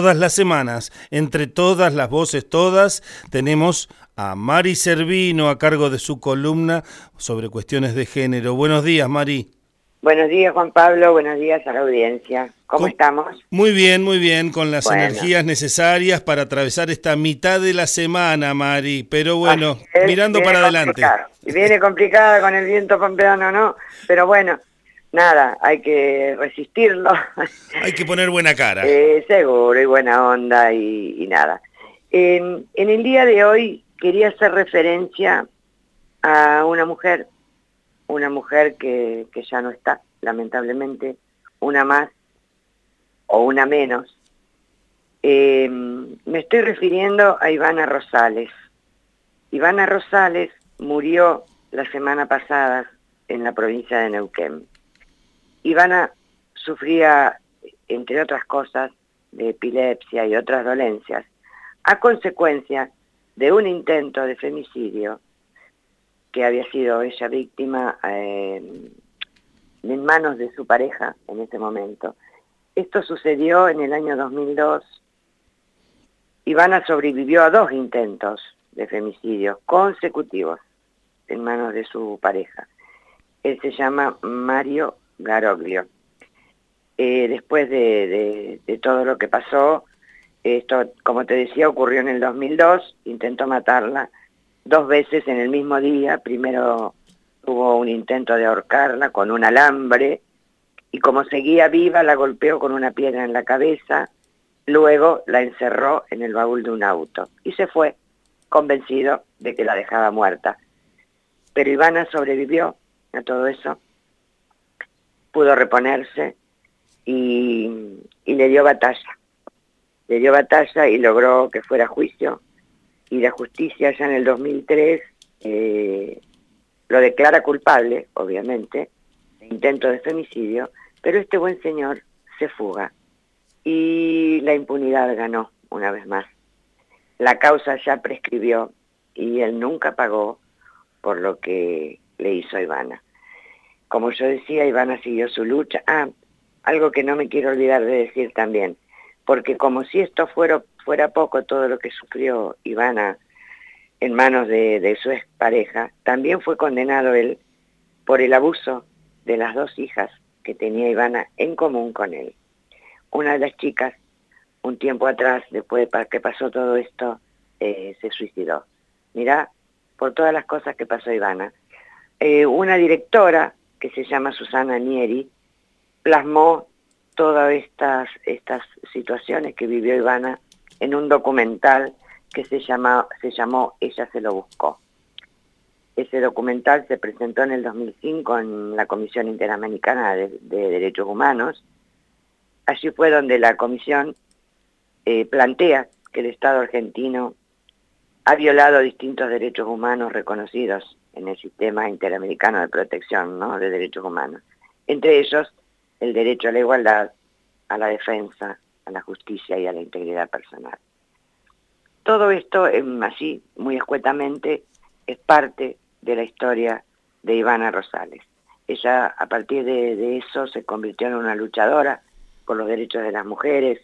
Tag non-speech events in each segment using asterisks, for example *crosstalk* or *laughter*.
Todas las semanas, entre todas las voces, todas, tenemos a Mari Servino a cargo de su columna sobre cuestiones de género. Buenos días, Mari. Buenos días, Juan Pablo. Buenos días a la audiencia. ¿Cómo, estamos? Muy bien, muy bien, con las energías necesarias para atravesar esta mitad de la semana, Mari. Pero bueno, mirando para adelante. Viene complicada con el viento pampeano, ¿no? Pero bueno, nada, hay que resistirlo. Hay que poner buena cara. *laughs* Eh, seguro, y buena onda y, nada. en el día de hoy quería hacer referencia a una mujer, una mujer que, que ya no está, lamentablemente, una más o una menos. Eh, me estoy refiriendo a Ivana Rosales. Ivana Rosales murió la semana pasada en la provincia de Neuquén. Ivana sufría, entre otras cosas, de epilepsia y otras dolencias, a consecuencia de un intento de femicidio que había sido ella víctima eh, en manos de su pareja en ese momento. Esto sucedió en el año 2002. Ivana sobrevivió a dos intentos de femicidio consecutivos en manos de su pareja. Él se llama Mario Garoglio. Eh, después de, todo lo que pasó, esto, como te decía, ocurrió en el 2002, intentó matarla dos veces en el mismo día, primero tuvo un intento de ahorcarla con un alambre, y como seguía viva la golpeó con una piedra en la cabeza, luego la encerró en el baúl de un auto y se fue, convencido de que la dejaba muerta. Pero Ivana sobrevivió a todo eso pudo reponerse y, le dio batalla. Le dio batalla y logró que fuera juicio y la justicia ya en el 2003 eh, lo declara culpable, obviamente, de intento de femicidio, pero este buen señor se fuga y la impunidad ganó una vez más. La causa ya prescribió y él nunca pagó por lo que le hizo Ivana como yo decía, Ivana siguió su lucha. Ah, algo que no me quiero olvidar de decir también, porque como si esto fuera, fuera poco todo lo que sufrió Ivana en manos de, de su expareja, también fue condenado él por el abuso de las dos hijas que tenía Ivana en común con él. Una de las chicas, un tiempo atrás, después de que pasó todo esto, eh, se suicidó. Mirá, por todas las cosas que pasó Ivana. Eh, una directora que se llama Susana Nieri, plasmó todas estas, estas situaciones que vivió Ivana en un documental que se, llama, se llamó Ella se lo buscó. Ese documental se presentó en el 2005 en la Comisión Interamericana de, Derechos Humanos. Allí fue donde la comisión eh, plantea que el Estado argentino ha violado distintos derechos humanos reconocidos en el sistema interamericano de protección de derechos humanos. Entre ellos, el derecho a la igualdad, a la defensa, a la justicia y a la integridad personal. Todo esto, em, así, muy escuetamente, es parte de la historia de Ivana Rosales. Ella, a partir de, eso, se convirtió en una luchadora por los derechos de las mujeres,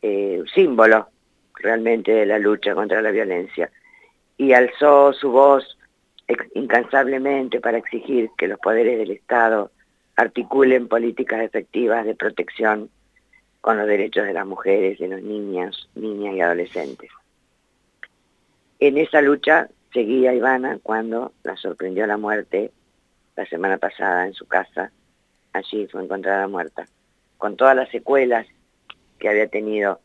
eh, símbolo realmente de la lucha contra la violencia, y alzó su voz incansablemente para exigir que los poderes del Estado articulen políticas efectivas de protección con los derechos de las mujeres, de los niños, niñas y adolescentes. En esa lucha seguía Ivana cuando la sorprendió la muerte la semana pasada en su casa. Allí fue encontrada muerta, con todas las secuelas que había tenido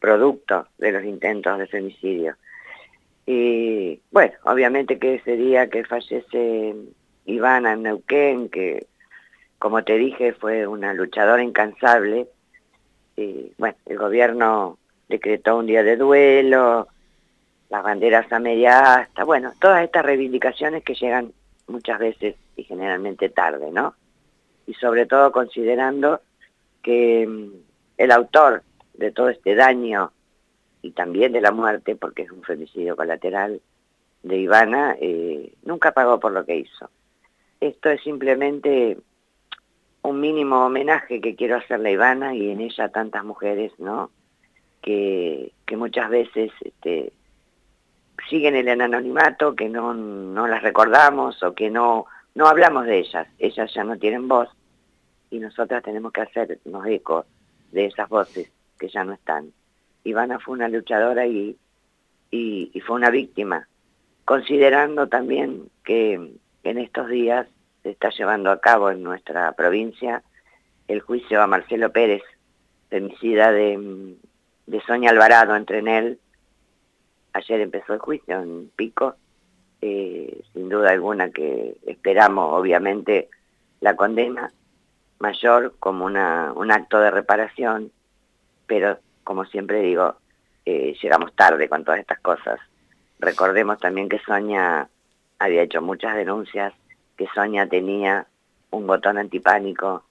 producto de los intentos de femicidio. Y bueno, obviamente que ese día que fallece Ivana Neuquén, que como te dije fue una luchadora incansable, y bueno, el gobierno decretó un día de duelo, las banderas a media asta, bueno, todas estas reivindicaciones que llegan muchas veces y generalmente tarde, ¿no? Y sobre todo considerando que mm, el autor de todo este daño y también de la muerte, porque es un femicidio colateral de Ivana, eh, nunca pagó por lo que hizo. Esto es simplemente un mínimo homenaje que quiero hacerle a Ivana y en ella a tantas mujeres, ¿no? que, que muchas veces este, siguen en el anonimato, que no, no las recordamos o que no, no hablamos de ellas. Ellas ya no tienen voz y nosotras tenemos que hacernos eco de esas voces que ya no están. Ivana fue una luchadora y, fue una víctima, considerando también que en estos días se está llevando a cabo en nuestra provincia el juicio a Marcelo Pérez, femicida de, de Sonia Alvarado en él Ayer empezó el juicio en Pico, eh, sin duda alguna que esperamos obviamente la condena mayor como un acto de reparación, pero como siempre digo, eh, llegamos tarde con todas estas cosas. Recordemos también que Sonia había hecho muchas denuncias, que Sonia tenía un botón antipánico,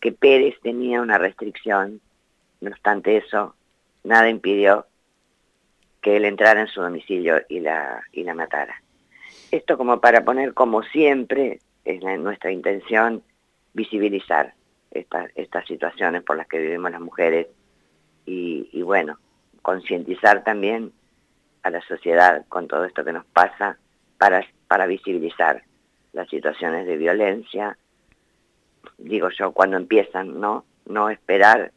que Pérez tenía una restricción, no obstante eso, nada impidió que él entrara en su domicilio y la, y la matara. Esto como para poner, como siempre, es nuestra intención, visibilizar estas situaciones por las que vivimos las mujeres y, y bueno, concientizar también a la sociedad con todo esto que nos pasa para, para visibilizar las situaciones de violencia, digo yo, cuando empiezan, ¿no? No esperar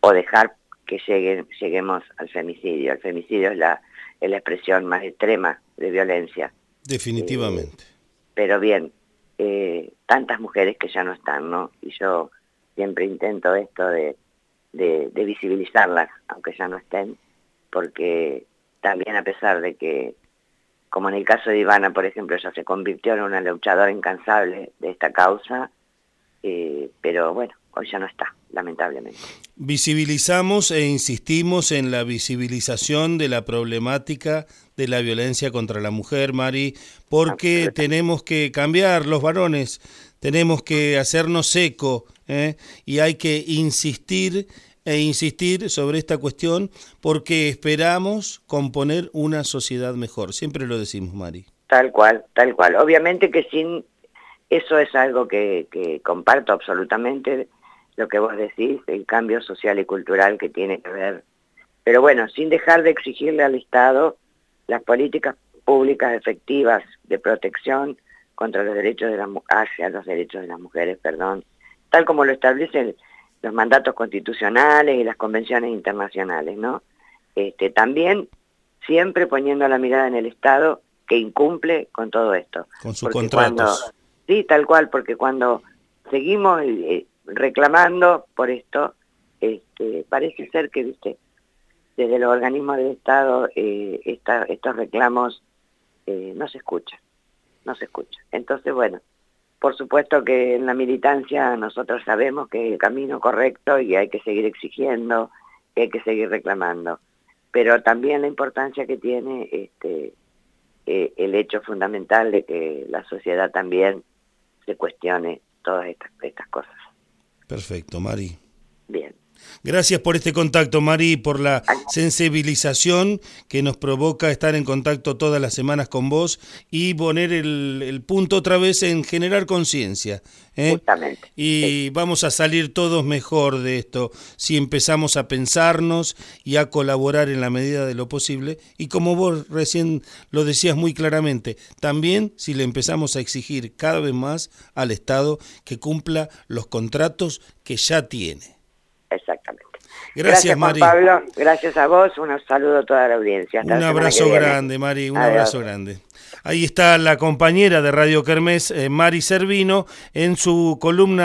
o dejar que lleguen, lleguemos al femicidio. El femicidio es la, es la expresión más extrema de violencia. Definitivamente. Eh, pero bien, eh, tantas mujeres que ya no están, ¿no? Y yo siempre intento esto de, de, de visibilizarlas, aunque ya no estén, porque también a pesar de que, como en el caso de Ivana, por ejemplo, ella se convirtió en una luchadora incansable de esta causa, eh, pero bueno, hoy ya no está, lamentablemente. Visibilizamos e insistimos en la visibilización de la problemática de la violencia contra la mujer, Mari, porque tenemos que cambiar los varones, tenemos que hacernos eco ¿eh? y hay que insistir e insistir sobre esta cuestión porque esperamos componer una sociedad mejor. Siempre lo decimos, Mari. Tal cual, tal cual. Obviamente que sin eso es algo que, que comparto absolutamente lo que vos decís, el cambio social y cultural que tiene que ver. Pero bueno, sin dejar de exigirle al Estado las políticas públicas efectivas de protección contra los derechos de la hacia los derechos de las mujeres, perdón, tal como lo establecen los mandatos constitucionales y las convenciones internacionales, ¿no? Este, también siempre poniendo la mirada en el Estado que incumple con todo esto. Con sus contratos. sí, tal cual, porque cuando seguimos eh, reclamando por esto, este, parece ser que, viste, desde los organismos del Estado eh, estos reclamos eh, no se escuchan, no se escuchan. Entonces, bueno, por supuesto que en la militancia nosotros sabemos que es el camino correcto y hay que seguir exigiendo, y hay que seguir reclamando, pero también la importancia que tiene este, eh, el hecho fundamental de que la sociedad también se cuestione todas estas, estas cosas. Perfecto, Mari. Bien. Gracias por este contacto, Mari, por la sensibilización que nos provoca estar en contacto todas las semanas con vos y poner el, punto otra vez en generar conciencia. ¿eh? Justamente. Y vamos a salir todos mejor de esto si empezamos a pensarnos y a colaborar en la medida de lo posible. Y como vos recién lo decías muy claramente, también si le empezamos a exigir cada vez más al Estado que cumpla los contratos que ya tiene. Exactamente. Gracias, Juan Pablo. Gracias a vos. Un saludo a toda la audiencia. un abrazo grande, Mari. Un abrazo grande. Ahí está la compañera de Radio Kermés, eh, Mari Servino, en su columna.